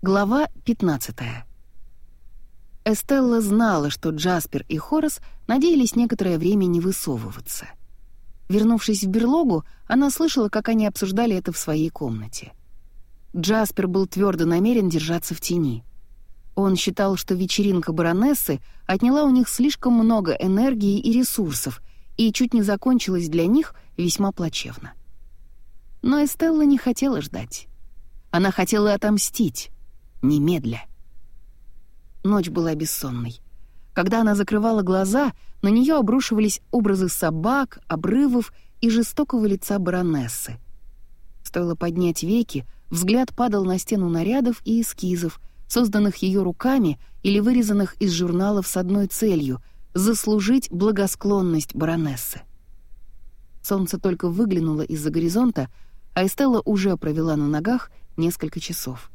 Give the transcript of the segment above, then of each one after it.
Глава 15. Эстелла знала, что Джаспер и Хорас надеялись некоторое время не высовываться. Вернувшись в берлогу, она слышала, как они обсуждали это в своей комнате. Джаспер был твердо намерен держаться в тени. Он считал, что вечеринка баронессы отняла у них слишком много энергии и ресурсов и чуть не закончилась для них весьма плачевно. Но Эстелла не хотела ждать. Она хотела отомстить, немедля. Ночь была бессонной. Когда она закрывала глаза, на нее обрушивались образы собак, обрывов и жестокого лица баронессы. Стоило поднять веки, взгляд падал на стену нарядов и эскизов, созданных ее руками или вырезанных из журналов с одной целью — заслужить благосклонность баронессы. Солнце только выглянуло из-за горизонта, а Эстелла уже провела на ногах несколько часов.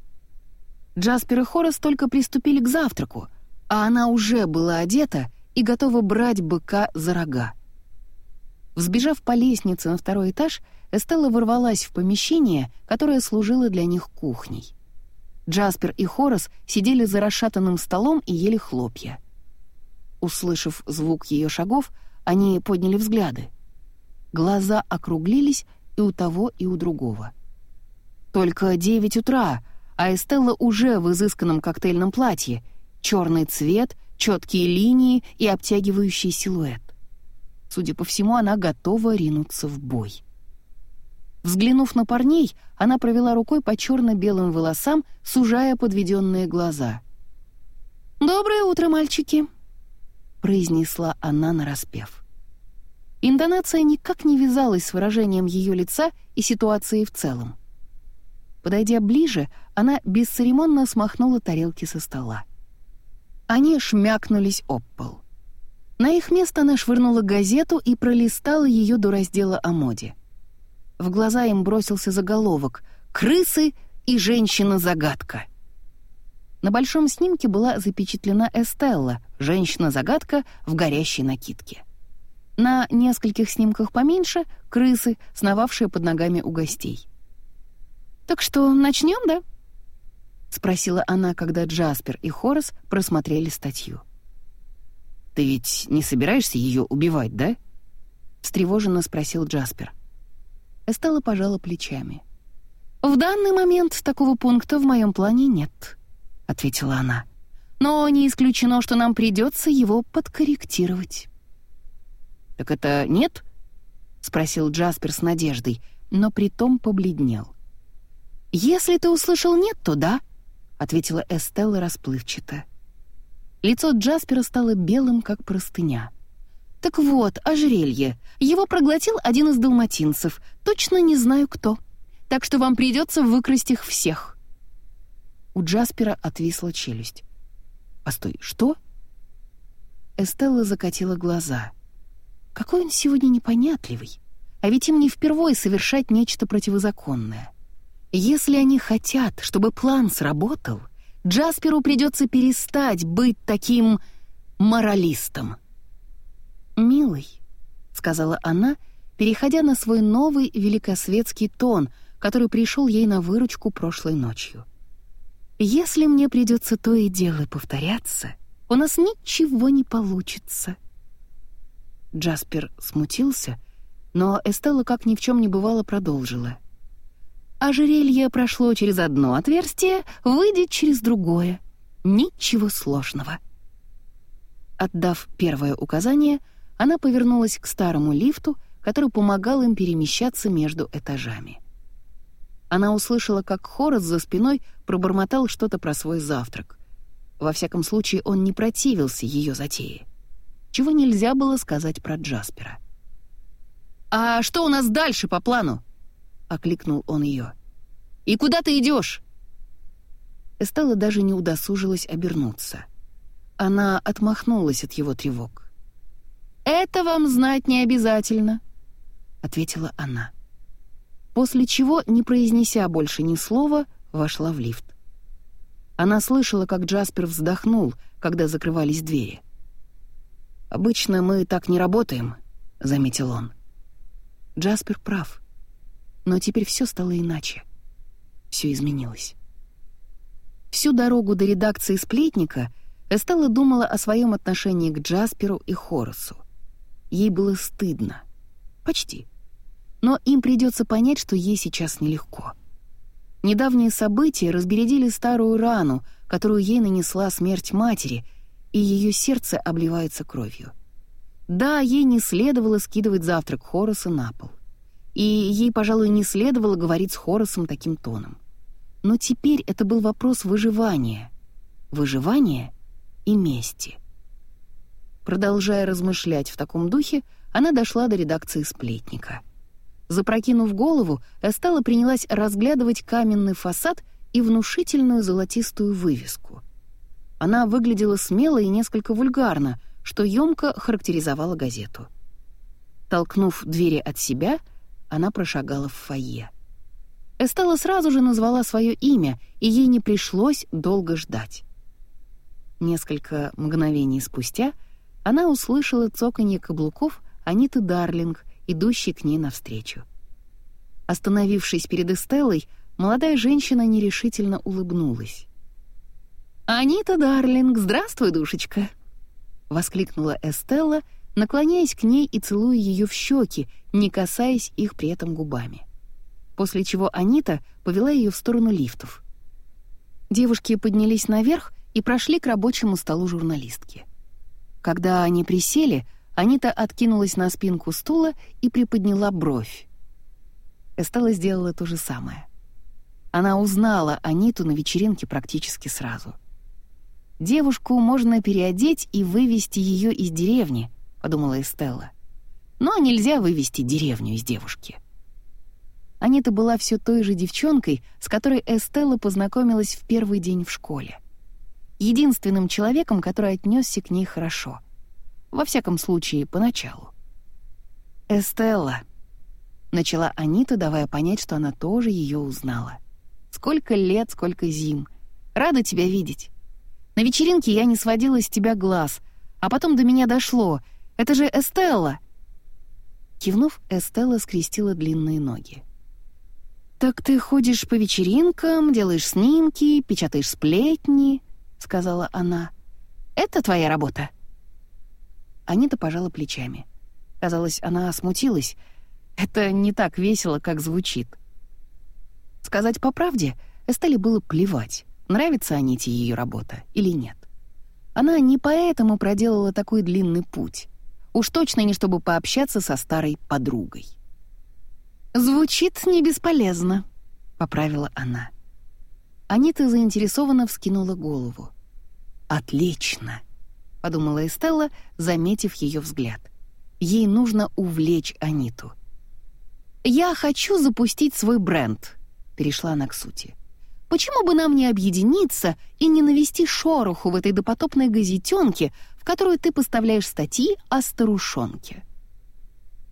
Джаспер и Хорас только приступили к завтраку, а она уже была одета и готова брать быка за рога. Взбежав по лестнице на второй этаж, Эстелла ворвалась в помещение, которое служило для них кухней. Джаспер и Хорас сидели за расшатанным столом и ели хлопья. Услышав звук ее шагов, они подняли взгляды. Глаза округлились и у того, и у другого. Только девять утра, а Эстелла уже в изысканном коктейльном платье, черный цвет, четкие линии и обтягивающий силуэт. Судя по всему, она готова ринуться в бой. Взглянув на парней, она провела рукой по черно-белым волосам, сужая подведенные глаза. «Доброе утро, мальчики!» — произнесла она нараспев. Интонация никак не вязалась с выражением ее лица и ситуацией в целом. Подойдя ближе, она бесцеремонно смахнула тарелки со стола. Они шмякнулись об пол. На их место она швырнула газету и пролистала ее до раздела о моде. В глаза им бросился заголовок «Крысы и женщина-загадка». На большом снимке была запечатлена Эстелла, женщина-загадка в горящей накидке. На нескольких снимках поменьше — крысы, сновавшие под ногами у гостей. «Так что, начнем, да?» — спросила она, когда Джаспер и Хорас просмотрели статью. «Ты ведь не собираешься ее убивать, да?» — встревоженно спросил Джаспер. Эстелла пожала плечами. «В данный момент такого пункта в моем плане нет», — ответила она. «Но не исключено, что нам придется его подкорректировать». «Так это нет?» — спросил Джаспер с надеждой, но притом побледнел. «Если ты услышал «нет», то да», — ответила Эстелла расплывчато. Лицо Джаспера стало белым, как простыня. «Так вот, ожерелье. Его проглотил один из далматинцев. Точно не знаю кто. Так что вам придется выкрасть их всех». У Джаспера отвисла челюсть. «Постой, что?» Эстелла закатила глаза. «Какой он сегодня непонятливый. А ведь им не впервой совершать нечто противозаконное. Если они хотят, чтобы план сработал, Джасперу придется перестать быть таким моралистом. «Милый», — сказала она, переходя на свой новый великосветский тон, который пришел ей на выручку прошлой ночью. «Если мне придется то и дело повторяться, у нас ничего не получится». Джаспер смутился, но Эстелла, как ни в чем не бывало, продолжила. Ожерелье прошло через одно отверстие, выйдет через другое. Ничего сложного. Отдав первое указание, она повернулась к старому лифту, который помогал им перемещаться между этажами. Она услышала, как Хорас за спиной пробормотал что-то про свой завтрак. Во всяком случае, он не противился ее затее. Чего нельзя было сказать про Джаспера. «А что у нас дальше по плану?» Окликнул он ее. «И куда ты идешь?» Эстелла даже не удосужилась обернуться. Она отмахнулась от его тревог. «Это вам знать не обязательно», — ответила она. После чего, не произнеся больше ни слова, вошла в лифт. Она слышала, как Джаспер вздохнул, когда закрывались двери. «Обычно мы так не работаем», — заметил он. Джаспер прав. Но теперь все стало иначе. Все изменилось. Всю дорогу до редакции «Сплетника» Эстелла думала о своем отношении к Джасперу и Хорасу. Ей было стыдно. Почти. Но им придется понять, что ей сейчас нелегко. Недавние события разбередили старую рану, которую ей нанесла смерть матери, и ее сердце обливается кровью. Да, ей не следовало скидывать завтрак Хораса на пол. И ей, пожалуй, не следовало говорить с Хорасом таким тоном. Но теперь это был вопрос выживания. Выживания и мести. Продолжая размышлять в таком духе, она дошла до редакции «Сплетника». Запрокинув голову, Эстелла принялась разглядывать каменный фасад и внушительную золотистую вывеску. Она выглядела смело и несколько вульгарно, что ёмко характеризовало газету. Толкнув двери от себя, она прошагала в фойе. Эстелла сразу же назвала свое имя, и ей не пришлось долго ждать. Несколько мгновений спустя она услышала цоканье каблуков Аниты Дарлинг, идущей к ней навстречу. Остановившись перед Эстеллой, молодая женщина нерешительно улыбнулась. «Анита Дарлинг, здравствуй, душечка!» — воскликнула Эстелла, наклоняясь к ней и целуя ее в щеки, не касаясь их при этом губами. После чего Анита повела ее в сторону лифтов. Девушки поднялись наверх и прошли к рабочему столу журналистки. Когда они присели, Анита откинулась на спинку стула и приподняла бровь. Эстелла сделала то же самое. Она узнала Аниту на вечеринке практически сразу. «Девушку можно переодеть и вывести ее из деревни», — подумала Эстелла. «Но нельзя вывести деревню из девушки». Анита была все той же девчонкой, с которой Эстелла познакомилась в первый день в школе. Единственным человеком, который отнесся к ней хорошо. Во всяком случае, поначалу. «Эстелла», — начала Анита, давая понять, что она тоже ее узнала. «Сколько лет, сколько зим. Рада тебя видеть. На вечеринке я не сводила с тебя глаз, а потом до меня дошло. Это же Эстелла!» Кивнув, Эстелла скрестила длинные ноги. «Так ты ходишь по вечеринкам, делаешь снимки, печатаешь сплетни», — сказала она. «Это твоя работа?» Анита пожала плечами. Казалось, она смутилась. Это не так весело, как звучит. Сказать по правде, Эстелле было плевать, нравится Аните ее работа или нет. Она не поэтому проделала такой длинный путь. Уж точно не чтобы пообщаться со старой подругой. «Звучит не бесполезно», — поправила она. Анита заинтересованно вскинула голову. «Отлично!» подумала Эстелла, заметив ее взгляд. Ей нужно увлечь Аниту. «Я хочу запустить свой бренд», — перешла она к сути. «Почему бы нам не объединиться и не навести шороху в этой допотопной газетенке, которую ты поставляешь статьи о старушонке?»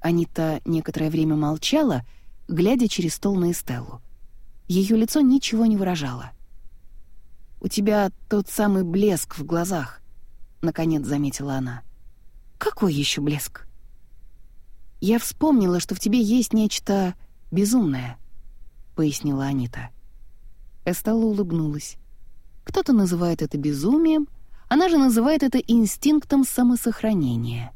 Анита некоторое время молчала, глядя через стол на Эстеллу. Ее лицо ничего не выражало. «У тебя тот самый блеск в глазах. — наконец заметила она. «Какой еще блеск?» «Я вспомнила, что в тебе есть нечто безумное», — пояснила Анита. Эстелла улыбнулась. «Кто-то называет это безумием, она же называет это инстинктом самосохранения».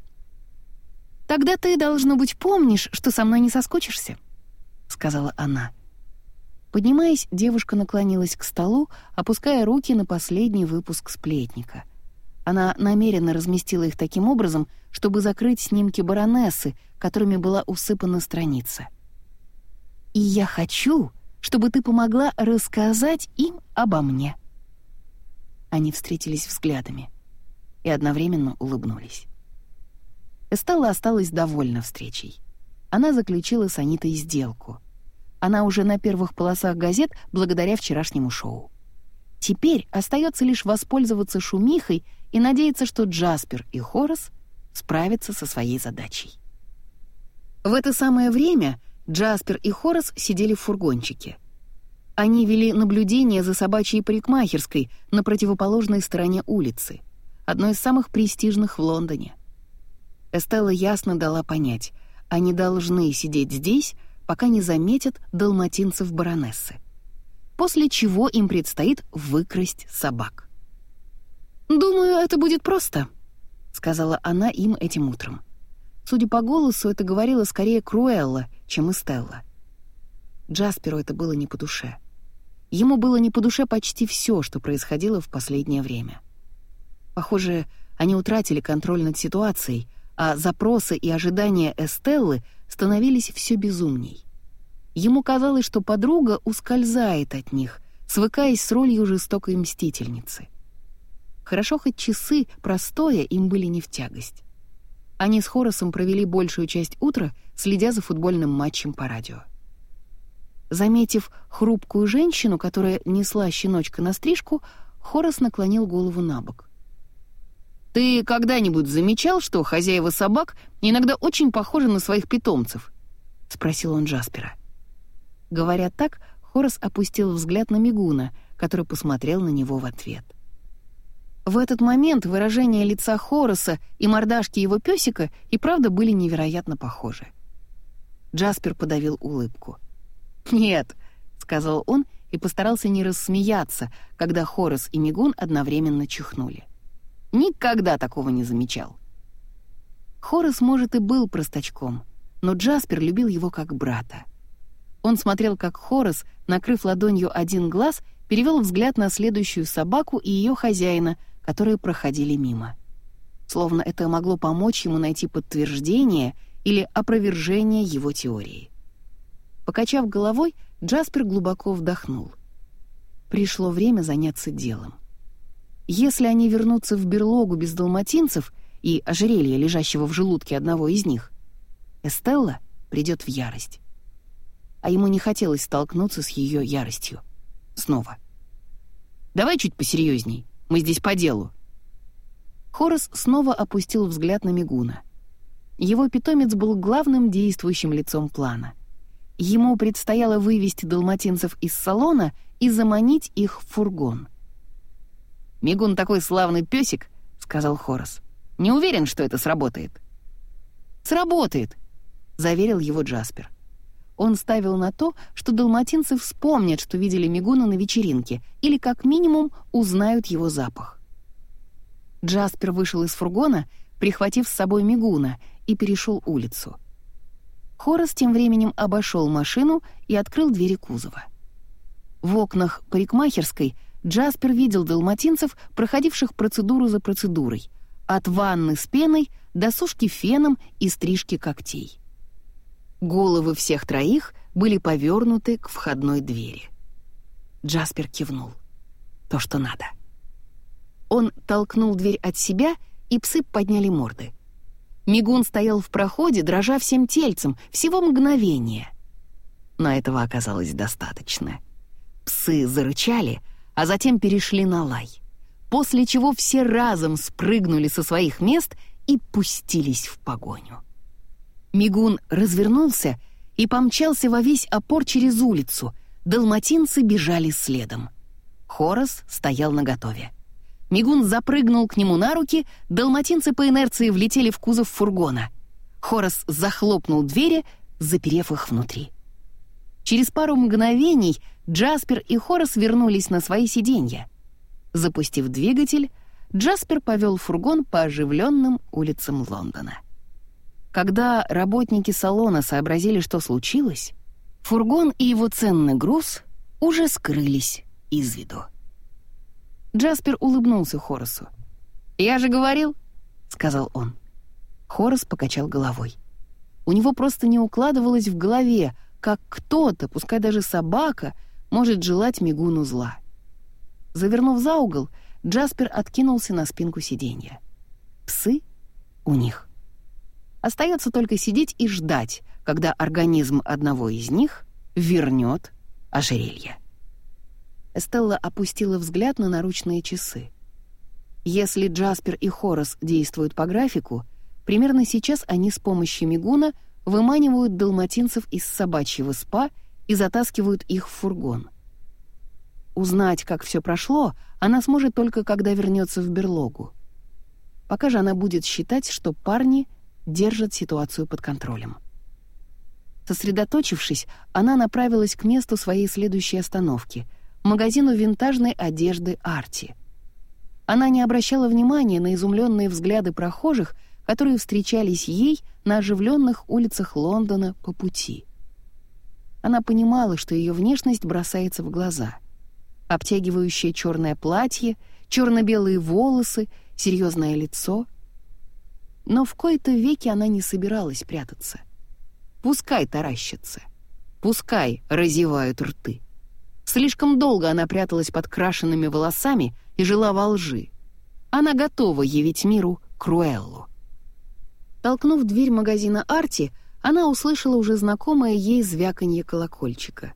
«Тогда ты, должно быть, помнишь, что со мной не соскучишься», — сказала она. Поднимаясь, девушка наклонилась к столу, опуская руки на последний выпуск «Сплетника». Она намеренно разместила их таким образом, чтобы закрыть снимки баронессы, которыми была усыпана страница. «И я хочу, чтобы ты помогла рассказать им обо мне». Они встретились взглядами и одновременно улыбнулись. Эстелла осталась довольна встречей. Она заключила с Анитой сделку. Она уже на первых полосах газет благодаря вчерашнему шоу. Теперь остается лишь воспользоваться шумихой и надеяться, что Джаспер и Хорас справятся со своей задачей. В это самое время Джаспер и Хорас сидели в фургончике. Они вели наблюдение за собачьей парикмахерской на противоположной стороне улицы, одной из самых престижных в Лондоне. Эстелла ясно дала понять, они должны сидеть здесь, пока не заметят далматинцев баронессы. после чего им предстоит выкрасть собак. «Думаю, это будет просто», — сказала она им этим утром. Судя по голосу, это говорила скорее Круэлла, чем Эстелла. Джасперу это было не по душе. Ему было не по душе почти все, что происходило в последнее время. Похоже, они утратили контроль над ситуацией, а запросы и ожидания Эстеллы становились все безумней. Ему казалось, что подруга ускользает от них, свыкаясь с ролью жестокой мстительницы. Хорошо хоть часы, простое, им были не в тягость. Они с Хоросом провели большую часть утра, следя за футбольным матчем по радио. Заметив хрупкую женщину, которая несла щеночка на стрижку, Хорос наклонил голову на бок. «Ты когда-нибудь замечал, что хозяева собак иногда очень похожи на своих питомцев?» — спросил он Джаспера. Говоря так, Хорос опустил взгляд на Мигуна, который посмотрел на него в ответ. В этот момент выражение лица Хороса и мордашки его песика и правда были невероятно похожи. Джаспер подавил улыбку. «Нет», — сказал он и постарался не рассмеяться, когда Хорос и Мигун одновременно чихнули. «Никогда такого не замечал». Хорос, может, и был простачком, но Джаспер любил его как брата. Он смотрел, как Хорос, накрыв ладонью один глаз, перевел взгляд на следующую собаку и ее хозяина — которые проходили мимо. Словно это могло помочь ему найти подтверждение или опровержение его теории. Покачав головой, Джаспер глубоко вдохнул. Пришло время заняться делом. Если они вернутся в берлогу без далматинцев и ожерелья, лежащего в желудке одного из них, Эстелла придет в ярость. А ему не хотелось столкнуться с ее яростью. Снова. «Давай чуть посерьезней», мы здесь по делу». Хорос снова опустил взгляд на Мигуна. Его питомец был главным действующим лицом плана. Ему предстояло вывести далматинцев из салона и заманить их в фургон. «Мигун такой славный песик», — сказал Хорос. «Не уверен, что это сработает». «Сработает», — заверил его Джаспер. Он ставил на то, что далматинцы вспомнят, что видели Мигуна на вечеринке, или как минимум узнают его запах. Джаспер вышел из фургона, прихватив с собой Мигуна, и перешел улицу. Хорас тем временем обошел машину и открыл двери кузова. В окнах парикмахерской Джаспер видел далматинцев, проходивших процедуру за процедурой, от ванны с пеной до сушки феном и стрижки когтей. Головы всех троих были повернуты к входной двери. Джаспер кивнул. То, что надо. Он толкнул дверь от себя, и псы подняли морды. Мигун стоял в проходе, дрожа всем тельцем, всего мгновение. Но этого оказалось достаточно. Псы зарычали, а затем перешли на лай, после чего все разом спрыгнули со своих мест и пустились в погоню. Мигун развернулся и помчался во весь опор через улицу. Далматинцы бежали следом. Хорос стоял наготове. Мигун запрыгнул к нему на руки, далматинцы по инерции влетели в кузов фургона. Хорос захлопнул двери, заперев их внутри. Через пару мгновений Джаспер и Хорос вернулись на свои сиденья. Запустив двигатель, Джаспер повел фургон по оживленным улицам Лондона. Когда работники салона сообразили, что случилось, фургон и его ценный груз уже скрылись из виду. Джаспер улыбнулся Хорасу. «Я же говорил», — сказал он. Хорас покачал головой. У него просто не укладывалось в голове, как кто-то, пускай даже собака, может желать Мигуну зла. Завернув за угол, Джаспер откинулся на спинку сиденья. Псы у них. Остается только сидеть и ждать, когда организм одного из них вернет ожерелье. Эстелла опустила взгляд на наручные часы. Если Джаспер и Хорос действуют по графику, примерно сейчас они с помощью мигуна выманивают далматинцев из собачьего спа и затаскивают их в фургон. Узнать, как все прошло, она сможет только когда вернется в берлогу. Пока же она будет считать, что парни держат ситуацию под контролем. Сосредоточившись, она направилась к месту своей следующей остановки магазину винтажной одежды «Арти». Она не обращала внимания на изумленные взгляды прохожих, которые встречались ей на оживленных улицах Лондона по пути. Она понимала, что ее внешность бросается в глаза. Обтягивающее черное платье, черно-белые волосы, серьезное лицо. Но в кои-то веки она не собиралась прятаться. Пускай таращатся. Пускай разевают рты. Слишком долго она пряталась под крашенными волосами и жила во лжи. Она готова явить миру Круэллу. Толкнув дверь магазина «Арти», она услышала уже знакомое ей звяканье колокольчика.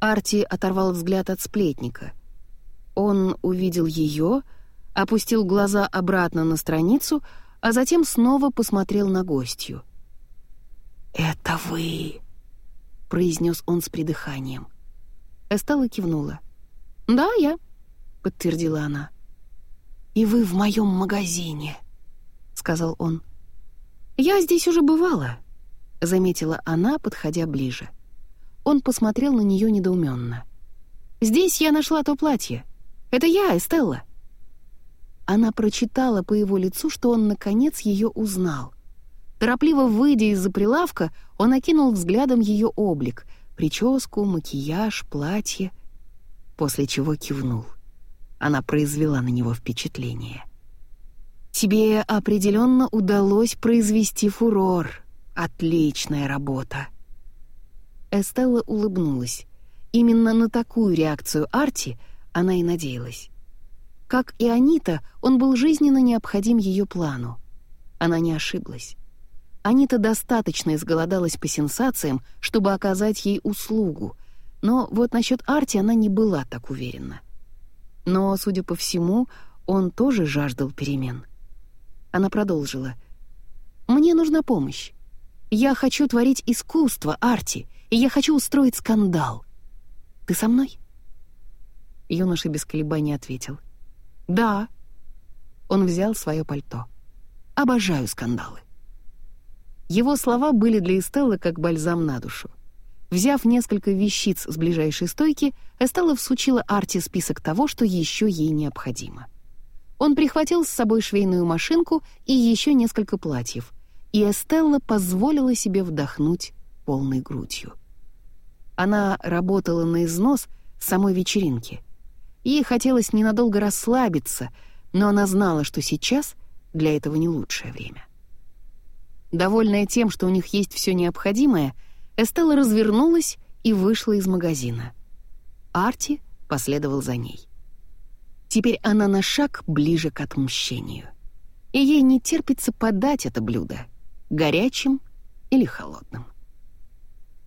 Арти оторвал взгляд от сплетника. Он увидел ее, опустил глаза обратно на страницу, а затем снова посмотрел на гостью. «Это вы!» — произнес он с придыханием. Эстелла кивнула. «Да, я», — подтвердила она. «И вы в моем магазине», — сказал он. «Я здесь уже бывала», — заметила она, подходя ближе. Он посмотрел на нее недоуменно. «Здесь я нашла то платье. Это я, Эстелла». Она прочитала по его лицу, что он, наконец, ее узнал. Торопливо выйдя из-за прилавка, он окинул взглядом ее облик, прическу, макияж, платье, после чего кивнул. Она произвела на него впечатление. «Тебе определенно удалось произвести фурор. Отличная работа!» Эстелла улыбнулась. Именно на такую реакцию Арти она и надеялась. Как и Анита, он был жизненно необходим ее плану. Она не ошиблась. Анита достаточно изголодалась по сенсациям, чтобы оказать ей услугу, но вот насчет Арти она не была так уверена. Но, судя по всему, он тоже жаждал перемен. Она продолжила. «Мне нужна помощь. Я хочу творить искусство, Арти, и я хочу устроить скандал. Ты со мной?» Юноша без колебаний ответил. «Да». Он взял свое пальто. «Обожаю скандалы». Его слова были для Эстеллы как бальзам на душу. Взяв несколько вещиц с ближайшей стойки, Эстелла всучила Арти список того, что еще ей необходимо. Он прихватил с собой швейную машинку и еще несколько платьев, и Эстелла позволила себе вдохнуть полной грудью. Она работала на износ самой вечеринки. Ей хотелось ненадолго расслабиться, но она знала, что сейчас для этого не лучшее время. Довольная тем, что у них есть все необходимое, Эстелла развернулась и вышла из магазина. Арти последовал за ней. Теперь она на шаг ближе к отмщению. И ей не терпится подать это блюдо, горячим или холодным.